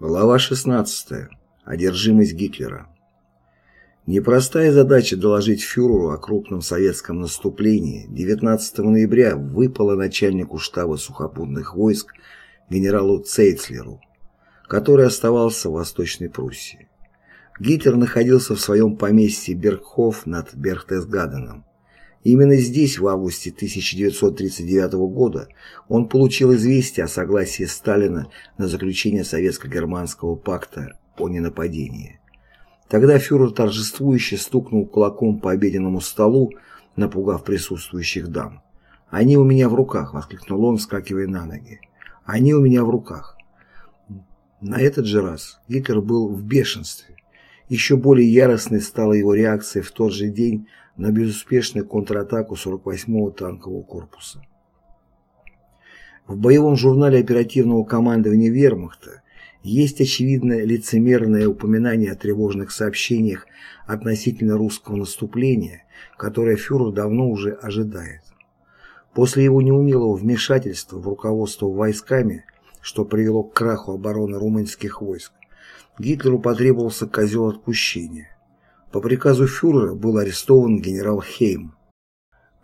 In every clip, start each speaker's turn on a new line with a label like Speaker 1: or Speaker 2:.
Speaker 1: Глава 16. Одержимость Гитлера. Непростая задача доложить фюреру о крупном советском наступлении 19 ноября выпала начальнику штаба сухопутных войск генералу Цейцлеру, который оставался в Восточной Пруссии. Гитлер находился в своем поместье Бергхоф над Берхтесгаденом, Именно здесь, в августе 1939 года, он получил известие о согласии Сталина на заключение Советско-Германского пакта о ненападении. Тогда фюрер торжествующе стукнул кулаком по обеденному столу, напугав присутствующих дам. «Они у меня в руках!» — воскликнул он, вскакивая на ноги. «Они у меня в руках!» На этот же раз Гитлер был в бешенстве. Еще более яростной стала его реакция в тот же день на безуспешную контратаку 48-го танкового корпуса. В боевом журнале оперативного командования Вермахта есть очевидное лицемерное упоминание о тревожных сообщениях относительно русского наступления, которое фюрер давно уже ожидает. После его неумелого вмешательства в руководство войсками, что привело к краху обороны румынских войск, Гитлеру потребовался козел отпущения. По приказу фюрера был арестован генерал Хейм.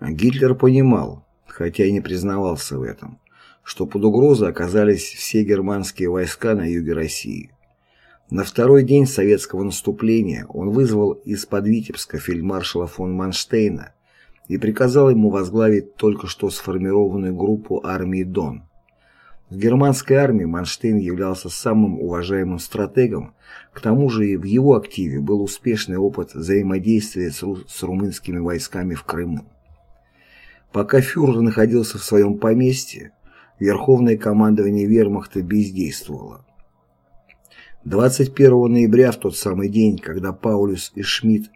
Speaker 1: Гитлер понимал, хотя и не признавался в этом, что под угрозой оказались все германские войска на юге России. На второй день советского наступления он вызвал из-под Витебска фельдмаршала фон Манштейна и приказал ему возглавить только что сформированную группу армии Дон. В германской армии Манштейн являлся самым уважаемым стратегом, к тому же и в его активе был успешный опыт взаимодействия с, ру с румынскими войсками в Крыму. Пока фюрер находился в своем поместье, Верховное командование вермахта бездействовало. 21 ноября, в тот самый день, когда Паулюс и Шмидт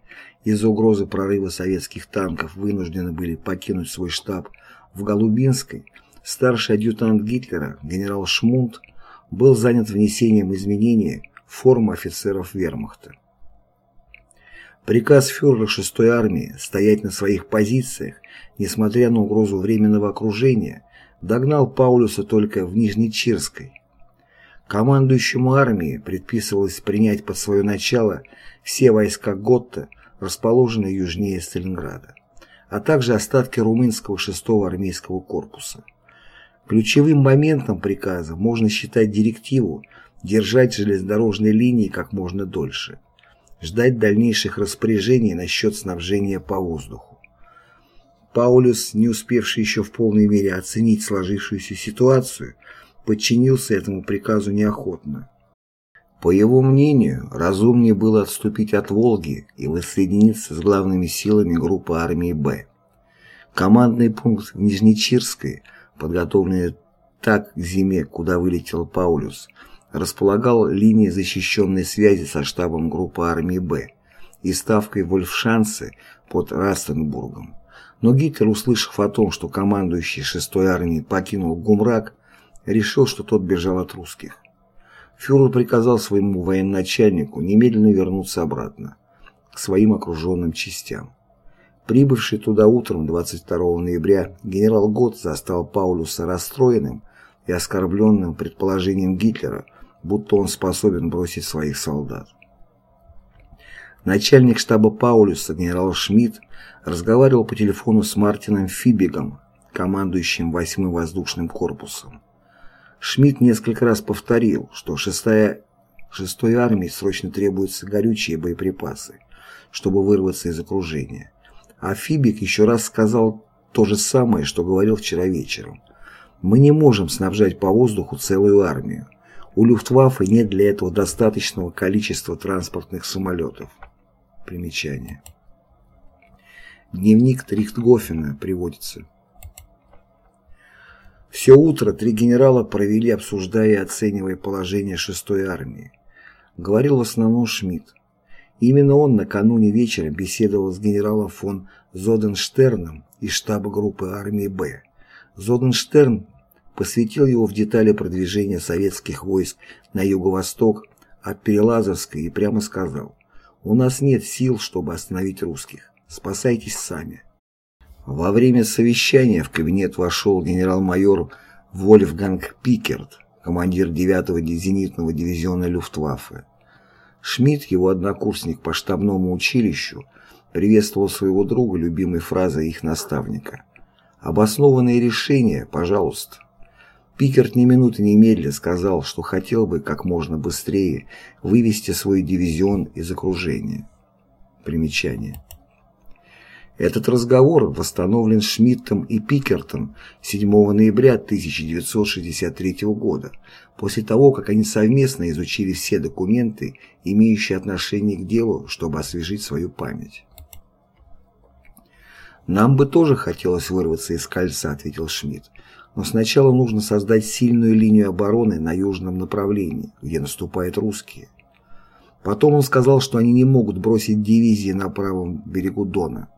Speaker 1: из-за угрозы прорыва советских танков вынуждены были покинуть свой штаб в Голубинской, Старший адъютант Гитлера, генерал Шмунд, был занят внесением изменений в форму офицеров вермахта. Приказ фюрера 6-й армии стоять на своих позициях, несмотря на угрозу временного окружения, догнал Паулюса только в Нижнечирской. Командующему армии предписывалось принять под свое начало все войска Готта, расположенные южнее Сталинграда, а также остатки румынского 6-го армейского корпуса. Ключевым моментом приказа можно считать директиву держать железнодорожные линии как можно дольше, ждать дальнейших распоряжений насчет снабжения по воздуху. Паулюс, не успевший еще в полной мере оценить сложившуюся ситуацию, подчинился этому приказу неохотно. По его мнению, разумнее было отступить от Волги и воссоединиться с главными силами группы армии «Б». Командный пункт в Нижнечирской – подготовленный так к зиме, куда вылетел Паулюс, располагал линией защищенной связи со штабом группы армии «Б» и ставкой Вольфшанце под Растенбургом. Но Гитлер, услышав о том, что командующий 6-й армией покинул Гумрак, решил, что тот бежал от русских. Фюрер приказал своему военачальнику немедленно вернуться обратно, к своим окруженным частям. Прибывший туда утром 22 ноября генерал Гот застал Паулюса расстроенным и оскорбленным предположением Гитлера, будто он способен бросить своих солдат. Начальник штаба Паулюса генерал Шмидт разговаривал по телефону с Мартином Фибигом, командующим 8-м воздушным корпусом. Шмидт несколько раз повторил, что 6-я 6-й армии срочно требуются горючие боеприпасы, чтобы вырваться из окружения. А Фибик еще раз сказал то же самое, что говорил вчера вечером. Мы не можем снабжать по воздуху целую армию. У Люфтваффе нет для этого достаточного количества транспортных самолетов. Примечание. Дневник Трихтгофена приводится. Все утро три генерала провели, обсуждая и оценивая положение 6-й армии. Говорил в основном Шмидт. Именно он накануне вечером беседовал с генералом фон Зоденштерном из штаба группы армии «Б». Зоденштерн посвятил его в детали продвижения советских войск на юго-восток от Перелазовской и прямо сказал «У нас нет сил, чтобы остановить русских. Спасайтесь сами». Во время совещания в кабинет вошел генерал-майор Вольфганг Пикерт, командир 9-го зенитного дивизиона Люфтваффе. Шмидт, его однокурсник по штабному училищу, приветствовал своего друга любимой фразой их наставника. «Обоснованные решения, пожалуйста». Пикерт ни минуты не медля сказал, что хотел бы как можно быстрее вывести свой дивизион из окружения. Примечание. Этот разговор восстановлен Шмидтом и Пикертом 7 ноября 1963 года, после того, как они совместно изучили все документы, имеющие отношение к делу, чтобы освежить свою память. «Нам бы тоже хотелось вырваться из кольца», — ответил Шмидт. «Но сначала нужно создать сильную линию обороны на южном направлении, где наступают русские». Потом он сказал, что они не могут бросить дивизии на правом берегу Дона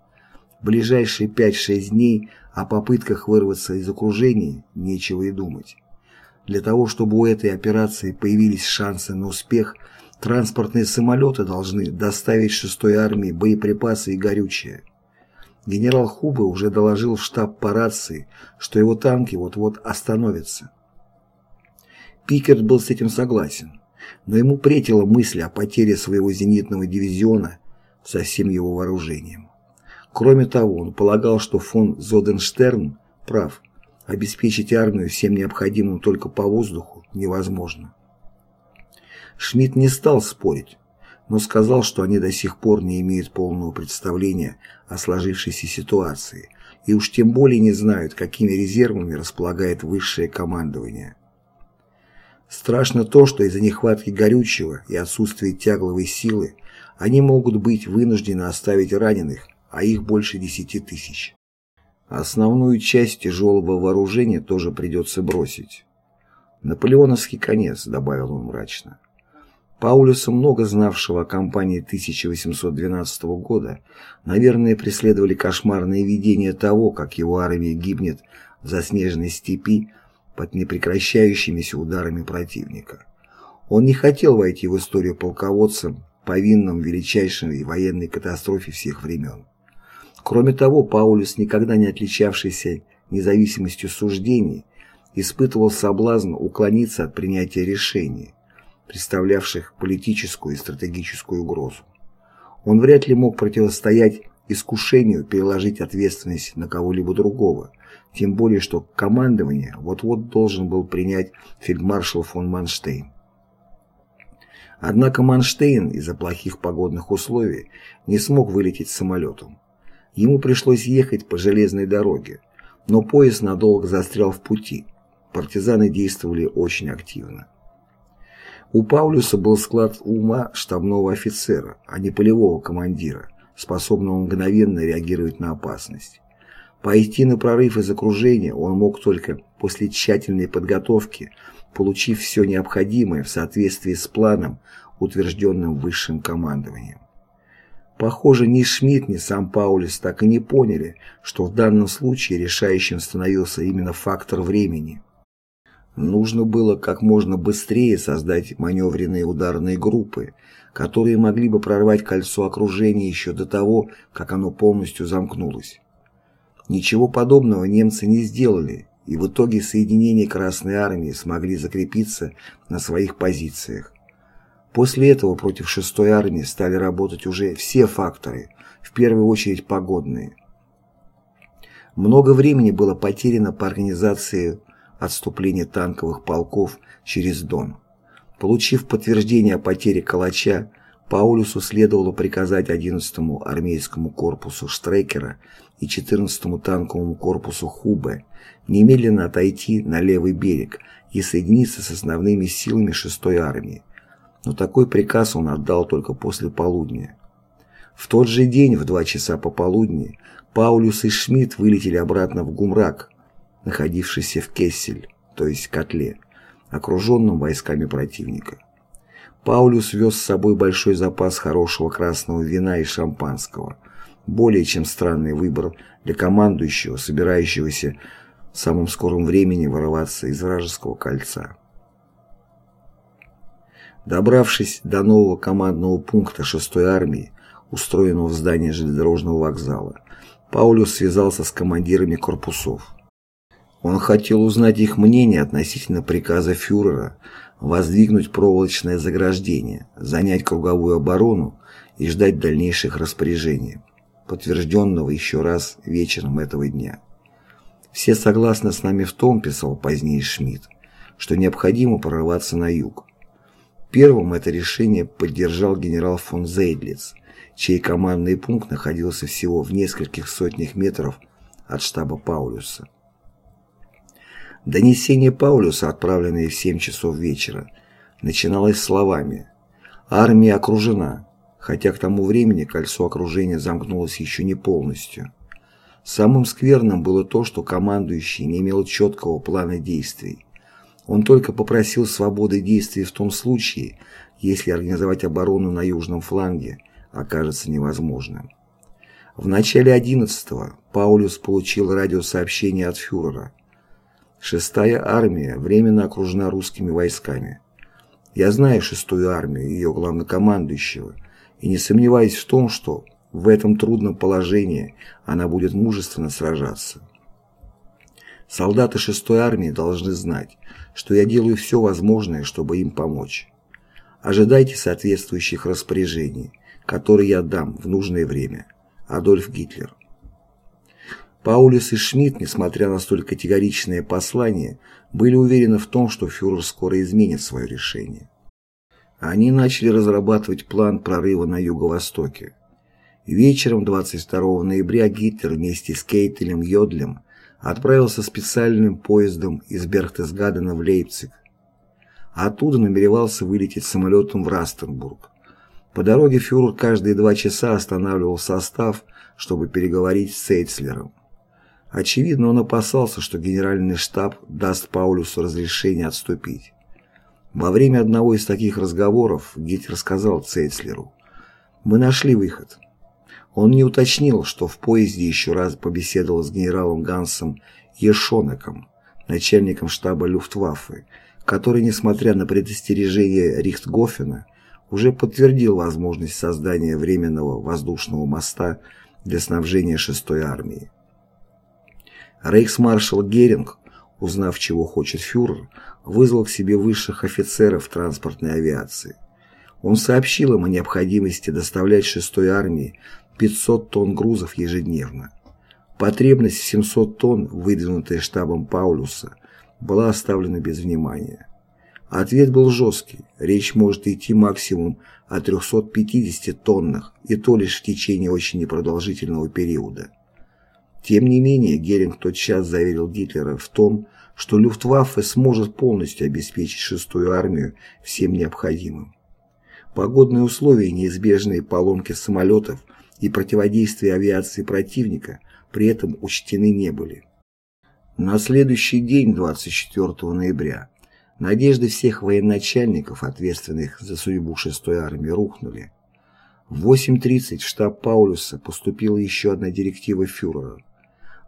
Speaker 1: ближайшие 5-6 дней о попытках вырваться из окружения нечего и думать. Для того, чтобы у этой операции появились шансы на успех, транспортные самолеты должны доставить 6-й армии боеприпасы и горючее. Генерал Хубе уже доложил в штаб по рации, что его танки вот-вот остановятся. Пикерт был с этим согласен, но ему претила мысль о потере своего зенитного дивизиона со всем его вооружением. Кроме того, он полагал, что фон Зоденштерн прав. Обеспечить армию всем необходимым только по воздуху невозможно. Шмидт не стал спорить, но сказал, что они до сих пор не имеют полного представления о сложившейся ситуации и уж тем более не знают, какими резервами располагает высшее командование. Страшно то, что из-за нехватки горючего и отсутствия тягловой силы они могут быть вынуждены оставить раненых а их больше десяти тысяч. Основную часть тяжелого вооружения тоже придется бросить. Наполеоновский конец, добавил он мрачно. Паулюса, много знавшего о кампании 1812 года, наверное, преследовали кошмарные видения того, как его армия гибнет в заснеженной степи под непрекращающимися ударами противника. Он не хотел войти в историю полководцем, повинным величайшей военной катастрофе всех времен. Кроме того, Паулюс, никогда не отличавшийся независимостью суждений, испытывал соблазн уклониться от принятия решений, представлявших политическую и стратегическую угрозу. Он вряд ли мог противостоять искушению переложить ответственность на кого-либо другого, тем более что командование вот-вот должен был принять фельдмаршал фон Манштейн. Однако Манштейн из-за плохих погодных условий не смог вылететь самолетом. Ему пришлось ехать по железной дороге, но поезд надолго застрял в пути. Партизаны действовали очень активно. У Паулюса был склад ума штабного офицера, а не полевого командира, способного мгновенно реагировать на опасность. Пойти на прорыв из окружения он мог только после тщательной подготовки, получив все необходимое в соответствии с планом, утвержденным высшим командованием. Похоже, ни Шмидт, ни сам Паулис так и не поняли, что в данном случае решающим становился именно фактор времени. Нужно было как можно быстрее создать маневренные ударные группы, которые могли бы прорвать кольцо окружения еще до того, как оно полностью замкнулось. Ничего подобного немцы не сделали, и в итоге соединения Красной Армии смогли закрепиться на своих позициях. После этого против 6-й армии стали работать уже все факторы, в первую очередь погодные. Много времени было потеряно по организации отступления танковых полков через Дон. Получив подтверждение о потере Калача, Паулюсу следовало приказать 11-му армейскому корпусу Штрекера и 14-му танковому корпусу Хубе немедленно отойти на левый берег и соединиться с основными силами 6-й армии, но такой приказ он отдал только после полудня. В тот же день, в два часа пополудни, Паулюс и Шмидт вылетели обратно в Гумрак, находившийся в Кессель, то есть котле, окруженном войсками противника. Паулюс вез с собой большой запас хорошего красного вина и шампанского, более чем странный выбор для командующего, собирающегося в самом скором времени вырываться из вражеского кольца. Добравшись до нового командного пункта 6-й армии, устроенного в здании железнодорожного вокзала, Паулюс связался с командирами корпусов. Он хотел узнать их мнение относительно приказа фюрера воздвигнуть проволочное заграждение, занять круговую оборону и ждать дальнейших распоряжений, подтвержденного еще раз вечером этого дня. «Все согласны с нами в том, — писал позднее Шмидт, — что необходимо прорваться на юг. Первым это решение поддержал генерал фон Зейдлиц, чей командный пункт находился всего в нескольких сотнях метров от штаба Паулюса. Донесение Паулюса, отправленное в 7 часов вечера, начиналось словами «Армия окружена», хотя к тому времени кольцо окружения замкнулось еще не полностью. Самым скверным было то, что командующий не имел четкого плана действий. Он только попросил свободы действий в том случае, если организовать оборону на южном фланге окажется невозможным. В начале 11-го Паулюс получил радиосообщение от фюрера. Шестая армия временно окружена русскими войсками. Я знаю шестую армию, ее главнокомандующего, и не сомневаюсь в том, что в этом трудном положении она будет мужественно сражаться. Солдаты шестой армии должны знать, что я делаю все возможное, чтобы им помочь. Ожидайте соответствующих распоряжений, которые я дам в нужное время. Адольф Гитлер. Паулюс и Шмидт, несмотря на столь категоричное послание, были уверены в том, что фюрер скоро изменит свое решение. Они начали разрабатывать план прорыва на юго-востоке. Вечером 22 ноября Гитлер вместе с Кейтелем Йодлем отправился специальным поездом из Берхтесгадена в Лейпциг. Оттуда намеревался вылететь самолетом в Растенбург. По дороге фюрер каждые два часа останавливал состав, чтобы переговорить с Цейцлером. Очевидно, он опасался, что генеральный штаб даст Паулюсу разрешение отступить. Во время одного из таких разговоров Гитлер сказал Цейцлеру «Мы нашли выход». Он не уточнил, что в поезде еще раз побеседовал с генералом Гансом Ешонеком, начальником штаба Люфтваффе, который, несмотря на предостережение Рихтгофена, уже подтвердил возможность создания временного воздушного моста для снабжения 6-й армии. Рейхсмаршал Геринг, узнав, чего хочет фюрер, вызвал к себе высших офицеров транспортной авиации. Он сообщил им о необходимости доставлять 6-й армии 500 тонн грузов ежедневно. Потребность в 700 тонн, выдвинутая штабом Паулюса, была оставлена без внимания. Ответ был жесткий. Речь может идти максимум о 350 тоннах, и то лишь в течение очень непродолжительного периода. Тем не менее, Геринг тотчас заверил Гитлера в том, что Люфтваффе сможет полностью обеспечить шестую армию всем необходимым. Погодные условия, неизбежные поломки самолетов и противодействие авиации противника при этом учтены не были. На следующий день, 24 ноября, надежды всех военачальников, ответственных за судьбу шестой армии, рухнули. В 8.30 в штаб Паулюса поступила еще одна директива фюрера –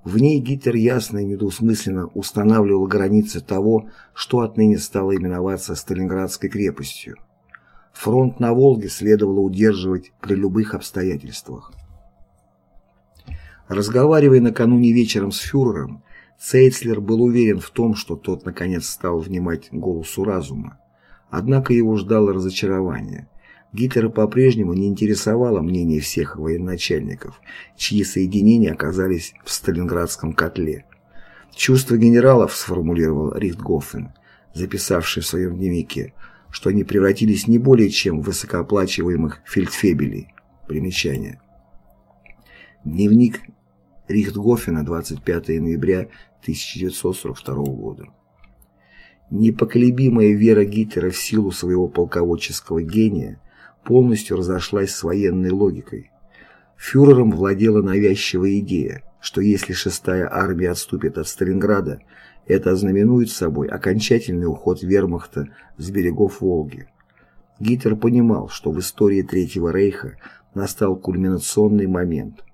Speaker 1: в ней Гитлер ясно и недвусмысленно устанавливал границы того, что отныне стало именоваться Сталинградской крепостью. Фронт на Волге следовало удерживать при любых обстоятельствах. Разговаривая накануне вечером с фюрером, Цейцлер был уверен в том, что тот наконец стал внимать голосу разума. Однако его ждало разочарование. Гитлера по-прежнему не интересовало мнение всех военачальников, чьи соединения оказались в Сталинградском котле. Чувство генералов сформулировал Рихтгофен, записавший в своем дневнике, что они превратились не более чем в высокооплачиваемых фельдфебелей. Примечание. Дневник Рихтгофена 25 ноября 1942 года. Непоколебимая вера Гитлера в силу своего полководческого гения полностью разошлась с военной логикой. Фюрером владела навязчивая идея, что если шестая армия отступит от Сталинграда, это ознаменует собой окончательный уход вермахта с берегов Волги. Гитлер понимал, что в истории Третьего Рейха настал кульминационный момент.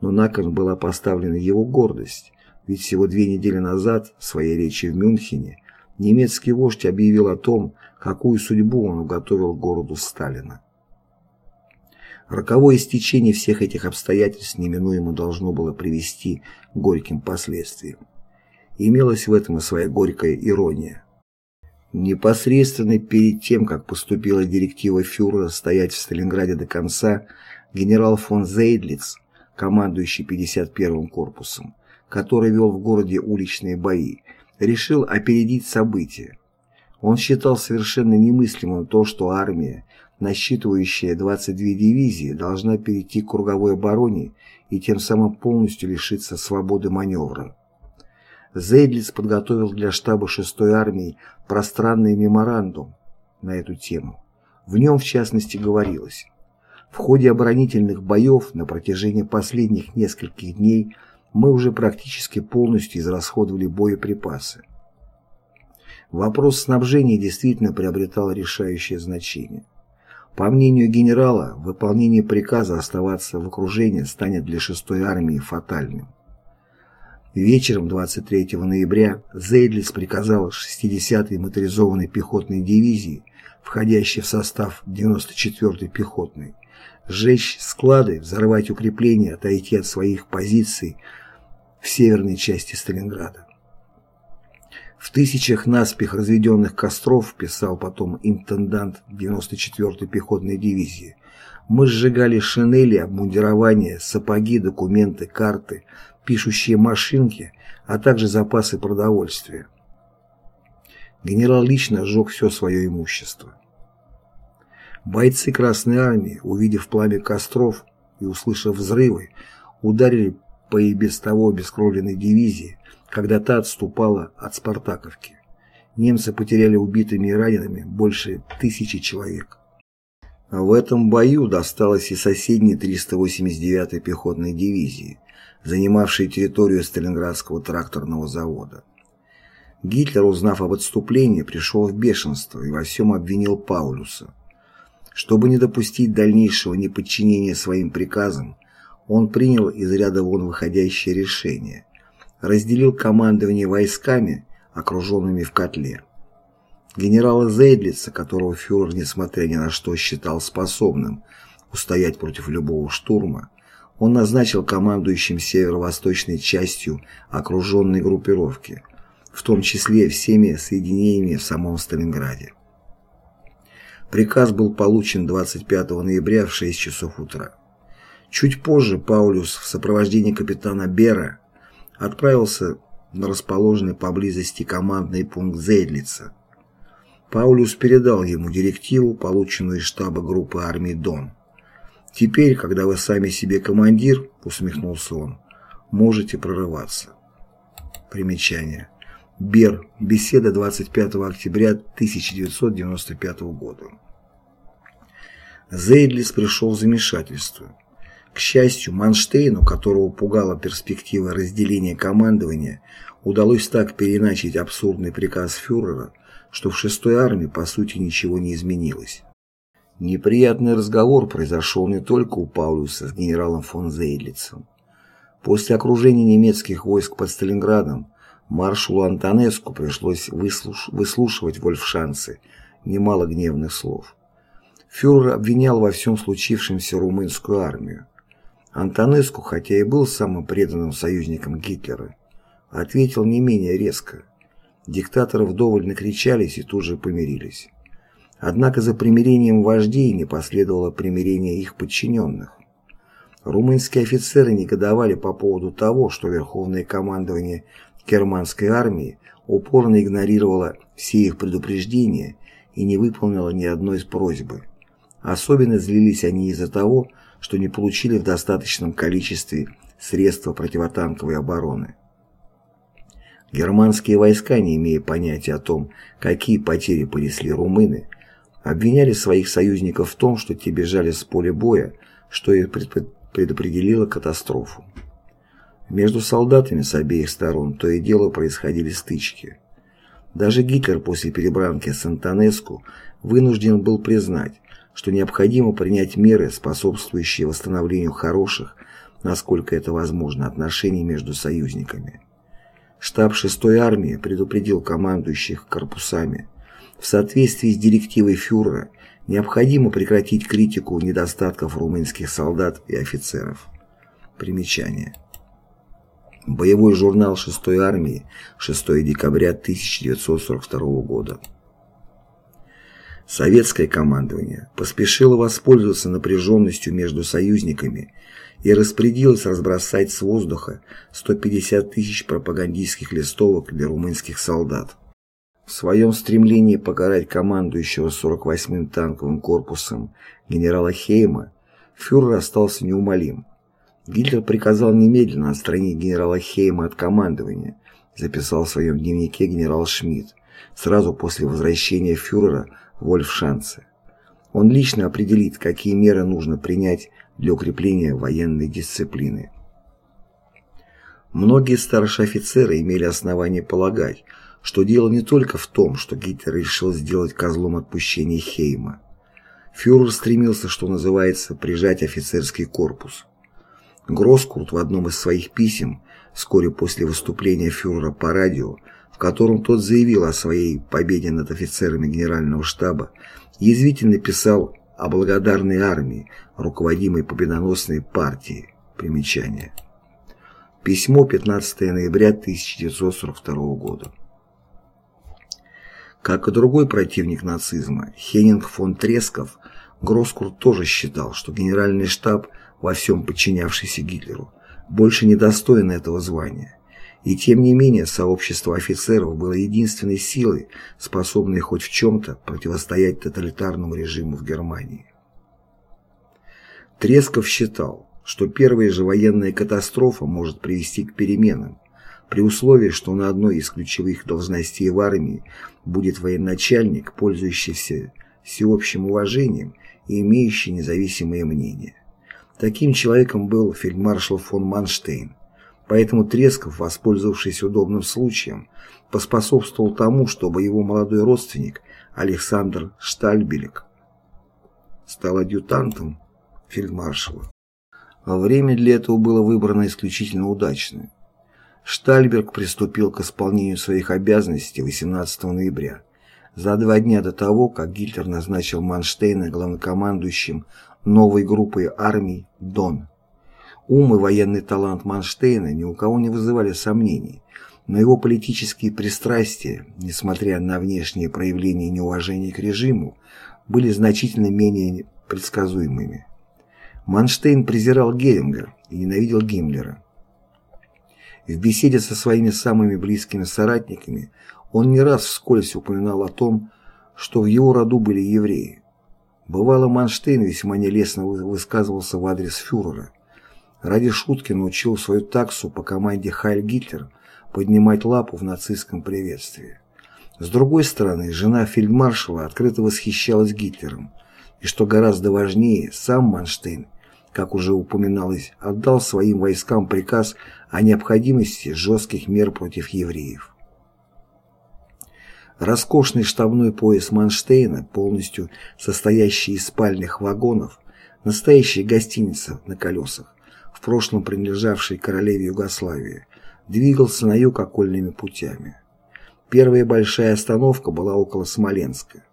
Speaker 1: Но на кон была поставлена его гордость, ведь всего две недели назад в своей речи в Мюнхене немецкий вождь объявил о том, какую судьбу он уготовил городу Сталина. Роковое стечение всех этих обстоятельств неминуемо должно было привести к горьким последствиям. Имелась в этом и своя горькая ирония. Непосредственно перед тем, как поступила директива фюрера стоять в Сталинграде до конца, генерал фон Зейдлиц, командующий 51-м корпусом, который вел в городе уличные бои, решил опередить события. Он считал совершенно немыслимым то, что армия, насчитывающая 22 дивизии, должна перейти к круговой обороне и тем самым полностью лишиться свободы маневра. Зейдлиц подготовил для штаба 6-й армии пространный меморандум на эту тему. В нем, в частности, говорилось в ходе оборонительных боев на протяжении последних нескольких дней мы уже практически полностью израсходовали боеприпасы. Вопрос снабжения действительно приобретал решающее значение. По мнению генерала, выполнение приказа оставаться в окружении станет для 6-й армии фатальным. Вечером 23 ноября Зейдлиц приказал 60-й моторизованной пехотной дивизии, входящей в состав 94-й пехотной, сжечь склады, взорвать укрепления, отойти от своих позиций в северной части Сталинграда. В тысячах наспех разведенных костров, писал потом интендант 94-й пехотной дивизии, мы сжигали шинели, обмундирование, сапоги, документы, карты, пишущие машинки, а также запасы продовольствия. Генерал лично сжег все свое имущество. Бойцы Красной Армии, увидев пламя костров и услышав взрывы, ударили по и без того обескровленной дивизии, когда та отступала от Спартаковки. Немцы потеряли убитыми и ранеными больше тысячи человек. В этом бою досталось и соседней 389-й пехотной дивизии, занимавшей территорию Сталинградского тракторного завода. Гитлер, узнав об отступлении, пришел в бешенство и во всем обвинил Паулюса. Чтобы не допустить дальнейшего неподчинения своим приказам, он принял из ряда вон выходящее решение, разделил командование войсками, окруженными в котле. Генерала Зейдлица, которого фюрер, несмотря ни на что, считал способным устоять против любого штурма, он назначил командующим северо-восточной частью окруженной группировки, в том числе всеми соединениями в самом Сталинграде. Приказ был получен 25 ноября в 6 часов утра. Чуть позже Паулюс в сопровождении капитана Бера отправился на расположенный поблизости командный пункт Зейдлица. Паулюс передал ему директиву, полученную из штаба группы армии Дон. «Теперь, когда вы сами себе командир», — усмехнулся он, — «можете прорываться». Примечание. Бер. Беседа 25 октября 1995 года. Зейдлис пришел в замешательство. К счастью, Манштейну, которого пугала перспектива разделения командования, удалось так переначить абсурдный приказ фюрера, что в шестой армии по сути ничего не изменилось. Неприятный разговор произошел не только у Паулюса с генералом фон Зейдлицем. После окружения немецких войск под Сталинградом маршалу Антонеску пришлось выслуш... выслушивать вольфшанцы немало гневных слов. Фюрер обвинял во всем случившемся румынскую армию. Антонеску, хотя и был самым преданным союзником Гитлера, ответил не менее резко. Диктаторы вдоволь накричались и тут же помирились. Однако за примирением вождей не последовало примирение их подчиненных. Румынские офицеры негодовали по поводу того, что Верховное командование германской армии упорно игнорировало все их предупреждения и не выполнило ни одной из просьбы. Особенно злились они из-за того, что не получили в достаточном количестве средства противотанковой обороны. Германские войска, не имея понятия о том, какие потери понесли румыны, обвиняли своих союзников в том, что те бежали с поля боя, что и предопределило катастрофу. Между солдатами с обеих сторон то и дело происходили стычки. Даже Гитлер после перебранки с Антонеску вынужден был признать, что необходимо принять меры, способствующие восстановлению хороших, насколько это возможно, отношений между союзниками. Штаб 6-й армии предупредил командующих корпусами. В соответствии с директивой фюрера необходимо прекратить критику недостатков румынских солдат и офицеров. Примечание. Боевой журнал 6-й армии, 6 декабря 1942 года. Советское командование поспешило воспользоваться напряженностью между союзниками и распорядилось разбросать с воздуха 150 тысяч пропагандистских листовок для румынских солдат. В своем стремлении покарать командующего 48-м танковым корпусом генерала Хейма фюрер остался неумолим. Гитлер приказал немедленно отстранить генерала Хейма от командования, записал в своем дневнике генерал Шмидт, сразу после возвращения фюрера Вольфшанце. Он лично определит, какие меры нужно принять для укрепления военной дисциплины. Многие старшие офицеры имели основание полагать, что дело не только в том, что Гитлер решил сделать козлом отпущения Хейма. Фюрер стремился, что называется, прижать офицерский корпус. Гроскурт в одном из своих писем, вскоре после выступления фюрера по радио, в котором тот заявил о своей победе над офицерами генерального штаба, язвительно писал о благодарной армии, руководимой победоносной партией. Примечание. Письмо 15 ноября 1942 года. Как и другой противник нацизма, Хеннинг фон Тресков, Гроскурт тоже считал, что генеральный штаб – во всем подчинявшийся Гитлеру, больше не достоин этого звания. И тем не менее сообщество офицеров было единственной силой, способной хоть в чем-то противостоять тоталитарному режиму в Германии. Тресков считал, что первая же военная катастрофа может привести к переменам, при условии, что на одной из ключевых должностей в армии будет военачальник, пользующийся всеобщим уважением и имеющий независимое мнение. Таким человеком был фельдмаршал фон Манштейн. Поэтому Тресков, воспользовавшись удобным случаем, поспособствовал тому, чтобы его молодой родственник Александр Штальбелек стал адъютантом фельдмаршала. Время для этого было выбрано исключительно удачное. Штальберг приступил к исполнению своих обязанностей 18 ноября, за два дня до того, как Гитлер назначил Манштейна главнокомандующим новой группой армий «Дон». Ум и военный талант Манштейна ни у кого не вызывали сомнений, но его политические пристрастия, несмотря на внешние проявления неуважения к режиму, были значительно менее предсказуемыми. Манштейн презирал Геринга и ненавидел Гиммлера. В беседе со своими самыми близкими соратниками он не раз вскользь упоминал о том, что в его роду были евреи. Бывало, Манштейн весьма нелестно высказывался в адрес фюрера. Ради шутки научил свою таксу по команде «Хайль Гитлер» поднимать лапу в нацистском приветствии. С другой стороны, жена фельдмаршала открыто восхищалась Гитлером, и что гораздо важнее, сам Манштейн, как уже упоминалось, отдал своим войскам приказ о необходимости жестких мер против евреев. Роскошный штабной пояс Манштейна, полностью состоящий из спальных вагонов, настоящая гостиница на колесах, прошлом принадлежавшей королеве Югославии, двигался на юг окольными путями. Первая большая остановка была около Смоленска.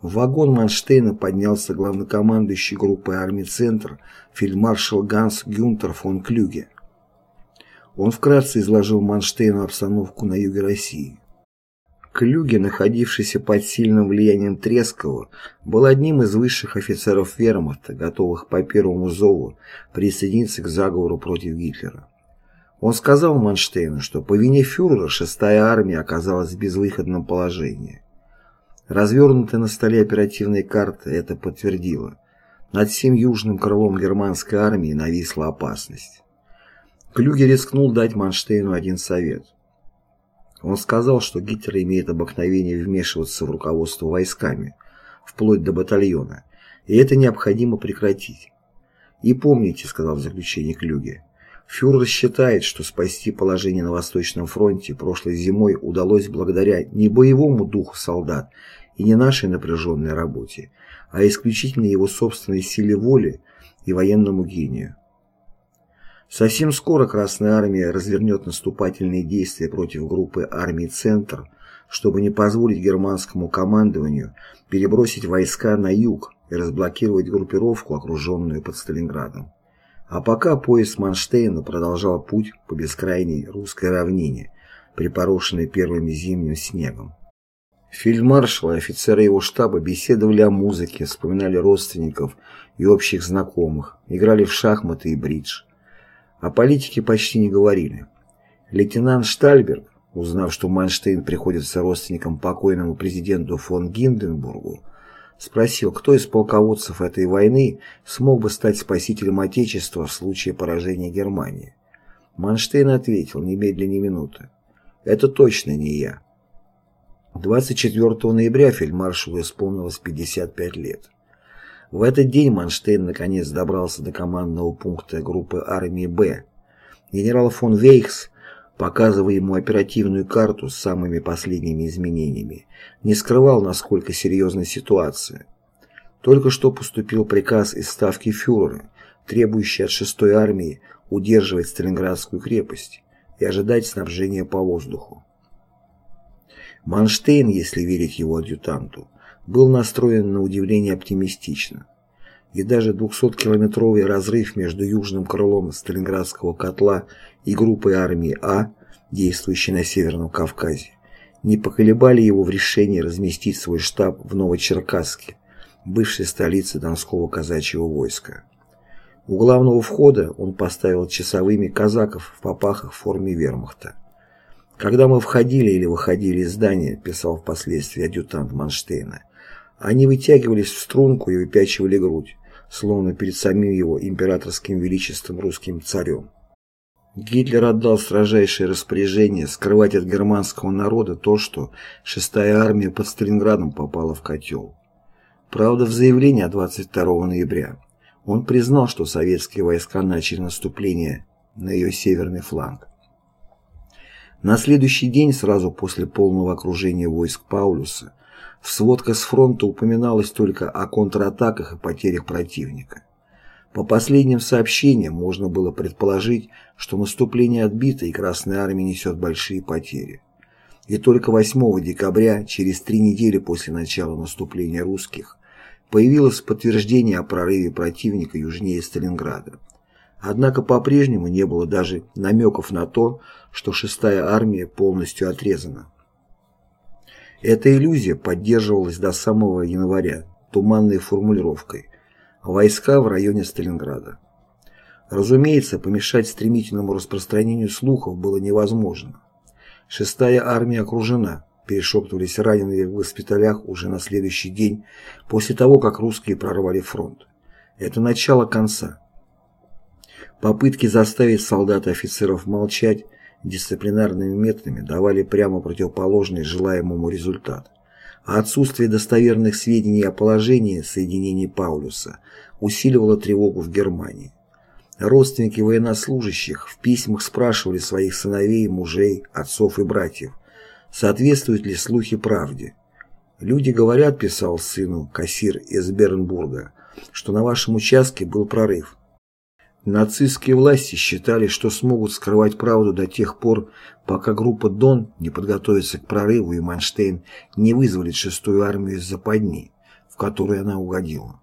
Speaker 1: В вагон Манштейна поднялся главнокомандующий группой армий «Центр» фельдмаршал Ганс Гюнтер фон Клюге. Он вкратце изложил Манштейну обстановку на юге России. Клюге, находившийся под сильным влиянием Трескова, был одним из высших офицеров вермахта, готовых по первому зову присоединиться к заговору против Гитлера. Он сказал Манштейну, что по вине фюрера шестая армия оказалась в безвыходном положении. Развернутая на столе оперативная карта это подтвердила. Над всем южным крылом германской армии нависла опасность. Клюге рискнул дать Манштейну один совет – он сказал, что Гитлер имеет обыкновение вмешиваться в руководство войсками, вплоть до батальона, и это необходимо прекратить. «И помните», — сказал в заключении Клюге, Фюрер считает, что спасти положение на Восточном фронте прошлой зимой удалось благодаря не боевому духу солдат и не нашей напряженной работе, а исключительно его собственной силе воли и военному гению. Совсем скоро Красная Армия развернет наступательные действия против группы армий «Центр», чтобы не позволить германскому командованию перебросить войска на юг и разблокировать группировку, окруженную под Сталинградом. А пока поезд Манштейна продолжал путь по бескрайней русской равнине, припорошенной первым зимним снегом. Фельдмаршал и офицеры его штаба беседовали о музыке, вспоминали родственников и общих знакомых, играли в шахматы и бридж. О политике почти не говорили. Лейтенант Штальберг, узнав, что Манштейн приходится родственником покойному президенту фон Гинденбургу, спросил, кто из полководцев этой войны смог бы стать спасителем Отечества в случае поражения Германии. Манштейн ответил немедленно минуты. «Это точно не я». 24 ноября фельдмаршалу исполнилось 55 лет. В этот день Манштейн наконец добрался до командного пункта группы армии «Б». Генерал фон Вейхс показывая ему оперативную карту с самыми последними изменениями, не скрывал, насколько серьезна ситуация. Только что поступил приказ из ставки фюрера, требующий от 6-й армии удерживать Сталинградскую крепость и ожидать снабжения по воздуху. Манштейн, если верить его адъютанту, был настроен на удивление оптимистично. И даже 200-километровый разрыв между южным крылом Сталинградского котла и группой армии А, действующей на Северном Кавказе, не поколебали его в решении разместить свой штаб в Новочеркасске, бывшей столице Донского казачьего войска. У главного входа он поставил часовыми казаков в попахах в форме вермахта. «Когда мы входили или выходили из здания», писал впоследствии адъютант Манштейна, они вытягивались в струнку и выпячивали грудь, словно перед самим его императорским величеством русским царем. Гитлер отдал строжайшее распоряжение скрывать от германского народа то, что шестая армия под Сталинградом попала в котел. Правда, в заявлении от 22 ноября он признал, что советские войска начали наступление на ее северный фланг. На следующий день, сразу после полного окружения войск Паулюса, в сводках с фронта упоминалось только о контратаках и потерях противника. По последним сообщениям можно было предположить, что наступление отбито и Красная Армия несет большие потери. И только 8 декабря, через три недели после начала наступления русских, появилось подтверждение о прорыве противника южнее Сталинграда. Однако по-прежнему не было даже намеков на то, что шестая армия полностью отрезана. Эта иллюзия поддерживалась до самого января туманной формулировкой «Войска в районе Сталинграда». Разумеется, помешать стремительному распространению слухов было невозможно. Шестая армия окружена, перешептывались раненые в госпиталях уже на следующий день после того, как русские прорвали фронт. Это начало конца. Попытки заставить солдат и офицеров молчать дисциплинарными методами давали прямо противоположный желаемому результат. А отсутствие достоверных сведений о положении соединений Паулюса усиливало тревогу в Германии. Родственники военнослужащих в письмах спрашивали своих сыновей, мужей, отцов и братьев, соответствуют ли слухи правде. «Люди говорят», — писал сыну кассир из Бернбурга, «что на вашем участке был прорыв. Нацистские власти считали, что смогут скрывать правду до тех пор, пока группа Дон не подготовится к прорыву и Манштейн не вызволит шестую армию из западни, в которую она угодила.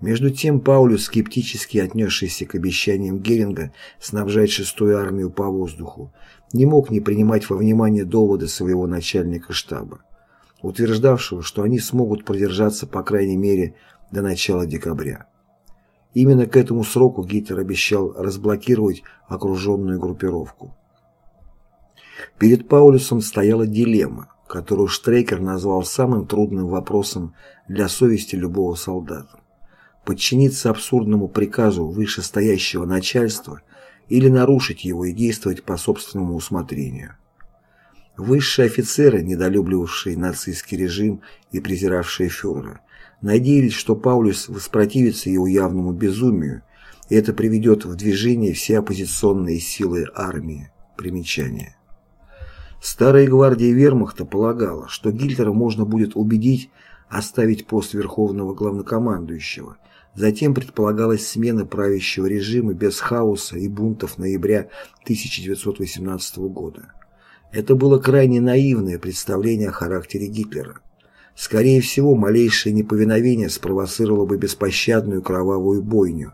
Speaker 1: Между тем Паулюс, скептически отнесшийся к обещаниям Геринга снабжать шестую армию по воздуху, не мог не принимать во внимание доводы своего начальника штаба, утверждавшего, что они смогут продержаться по крайней мере до начала декабря. Именно к этому сроку Гитлер обещал разблокировать окруженную группировку. Перед Паулюсом стояла дилемма, которую Штрейкер назвал самым трудным вопросом для совести любого солдата. Подчиниться абсурдному приказу вышестоящего начальства или нарушить его и действовать по собственному усмотрению. Высшие офицеры, недолюбливавшие нацистский режим и презиравшие фюрера, надеялись, что Паулюс воспротивится его явному безумию, и это приведет в движение все оппозиционные силы армии. Примечание. Старая гвардия вермахта полагала, что Гитлера можно будет убедить оставить пост верховного главнокомандующего. Затем предполагалась смена правящего режима без хаоса и бунтов ноября 1918 года. Это было крайне наивное представление о характере Гитлера. Скорее всего, малейшее неповиновение спровоцировало бы беспощадную кровавую бойню.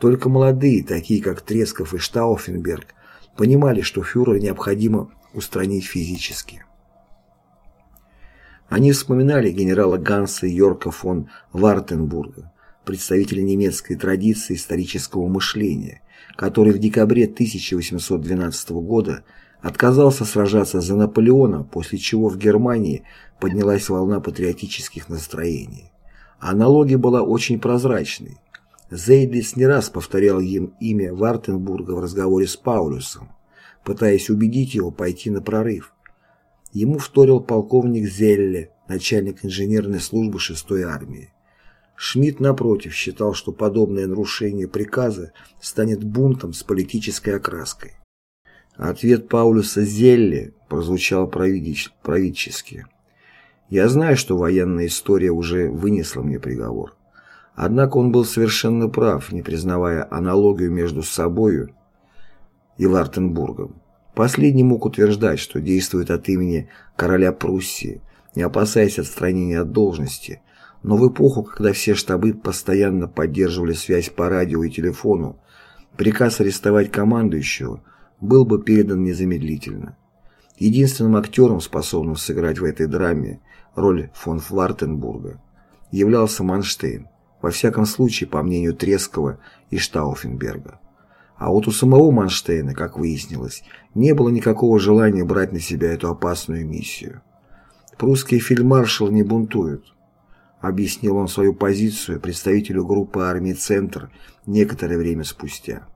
Speaker 1: Только молодые, такие как Тресков и Штауфенберг, понимали, что фюрера необходимо устранить физически. Они вспоминали генерала Ганса Йорка фон Вартенбурга, представителя немецкой традиции исторического мышления, который в декабре 1812 года отказался сражаться за Наполеона, после чего в Германии поднялась волна патриотических настроений. Аналогия была очень прозрачной. Зейдлиц не раз повторял им имя Вартенбурга в разговоре с Паулюсом, пытаясь убедить его пойти на прорыв. Ему вторил полковник Зелле, начальник инженерной службы 6-й армии. Шмидт, напротив, считал, что подобное нарушение приказа станет бунтом с политической окраской. Ответ Паулюса Зелле прозвучал правительски. «Я знаю, что военная история уже вынесла мне приговор. Однако он был совершенно прав, не признавая аналогию между собою и Вартенбургом. Последний мог утверждать, что действует от имени короля Пруссии, не опасаясь отстранения от должности, но в эпоху, когда все штабы постоянно поддерживали связь по радио и телефону, приказ арестовать командующего был бы передан незамедлительно. Единственным актером, способным сыграть в этой драме роль фон Флартенбурга, являлся Манштейн, во всяком случае, по мнению Трескова и Штауфенберга. А вот у самого Манштейна, как выяснилось, не было никакого желания брать на себя эту опасную миссию. Прусские фельдмаршалы не бунтуют. Объяснил он свою позицию представителю группы армии «Центр» некоторое время спустя.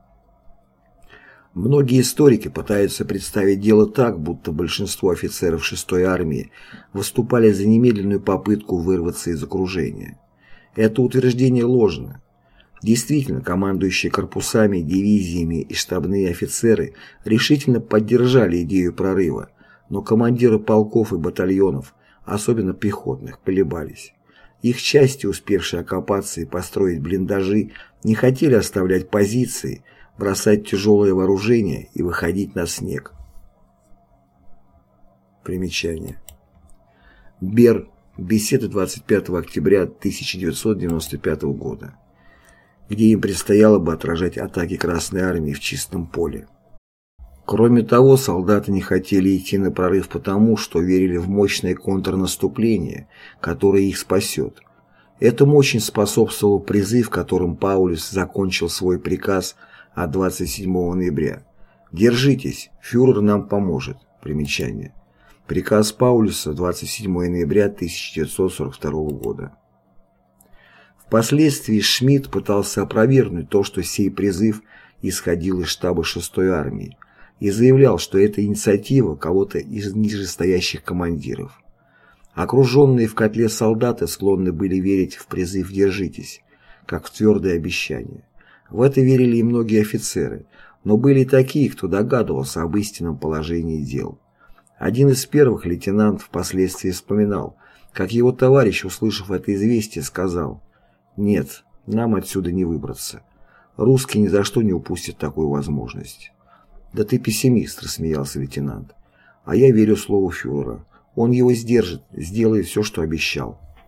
Speaker 1: Многие историки пытаются представить дело так, будто большинство офицеров 6-й армии выступали за немедленную попытку вырваться из окружения. Это утверждение ложно. Действительно, командующие корпусами, дивизиями и штабные офицеры решительно поддержали идею прорыва, но командиры полков и батальонов, особенно пехотных, колебались. Их части, успевшие окопаться и построить блиндажи, не хотели оставлять позиции, бросать тяжелое вооружение и выходить на снег. Примечание. Бер Беседы 25 октября 1995 года, где им предстояло бы отражать атаки Красной Армии в чистом поле. Кроме того, солдаты не хотели идти на прорыв потому, что верили в мощное контрнаступление, которое их спасет. Этому очень способствовал призыв, которым Паулюс закончил свой приказ от 27 ноября. «Держитесь, фюрер нам поможет». Примечание. Приказ Паулюса 27 ноября 1942 года. Впоследствии Шмидт пытался опровергнуть то, что сей призыв исходил из штаба 6-й армии, и заявлял, что это инициатива кого-то из нижестоящих командиров. Окруженные в котле солдаты склонны были верить в призыв «держитесь», как в твердое обещание. В это верили и многие офицеры, но были такие, кто догадывался об истинном положении дел. Один из первых лейтенант впоследствии вспоминал, как его товарищ, услышав это известие, сказал «Нет, нам отсюда не выбраться. Русские ни за что не упустят такую возможность». «Да ты пессимист», — рассмеялся лейтенант. «А я верю слову фюрера. Он его сдержит, сделает все, что обещал».